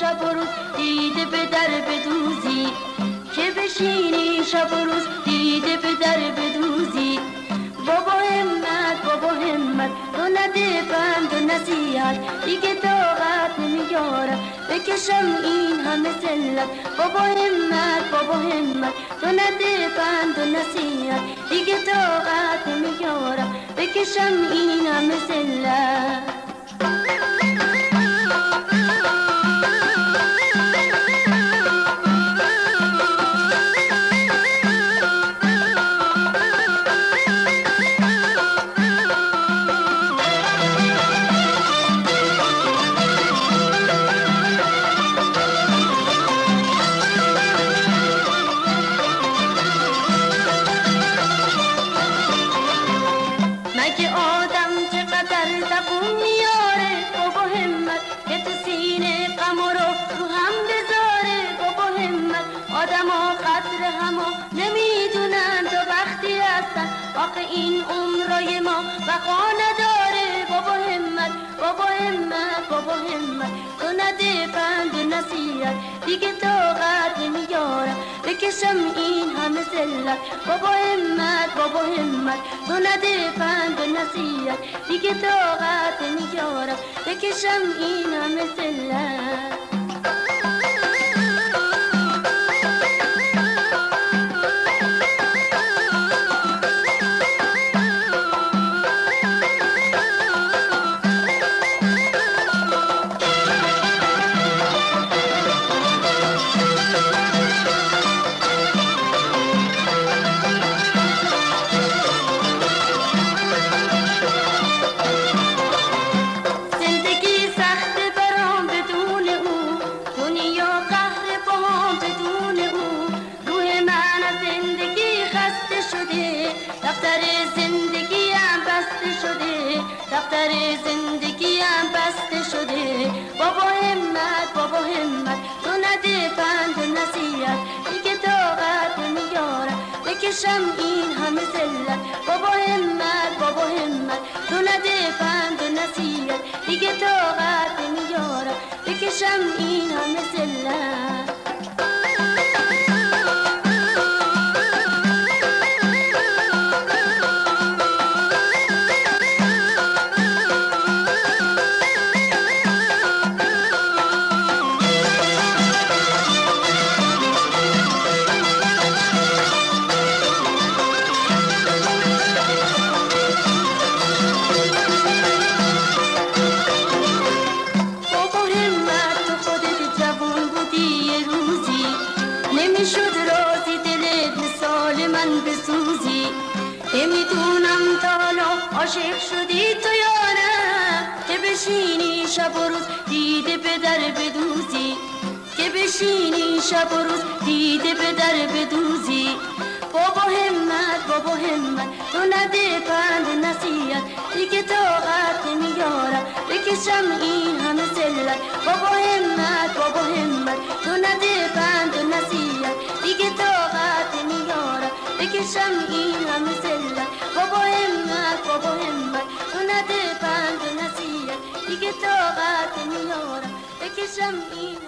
شب و روز دیده به در بدوزی. که بشینی شب و روز دیده به در بدوزی؟ بابا همت بابا همت تو نده بند و نصیحت دیگه طاقت نمیارم بکشم این همه سلت بابا همت بابا همت تو نده بند و نصیحت دیگه طاقت نمیارم بکشم این همه سلت آخه این عمرای ما بقا نداره. بابا همت بابا همت بابا همت. تو نده پند و نصیحت دیگه طاقت نمیارم بکشم این همه زلت بابا همت بابا همت. تو نده پند و نصیحت دیگه طاقت نمیارم بکشم این همه زلت نصیحت دیگه من بسوزی؟ نمی‌دونم تا عاشق شدی تو یا نه؟ که بشینی شب و روز دیده به در بدوزی؟ که بشینی شب و روز دیده به در بدوزی؟ بابا همت بابا همت تو نده پند نصیحت دیگه طاقت نمیارم بکشم این همه زلت بابا همت نده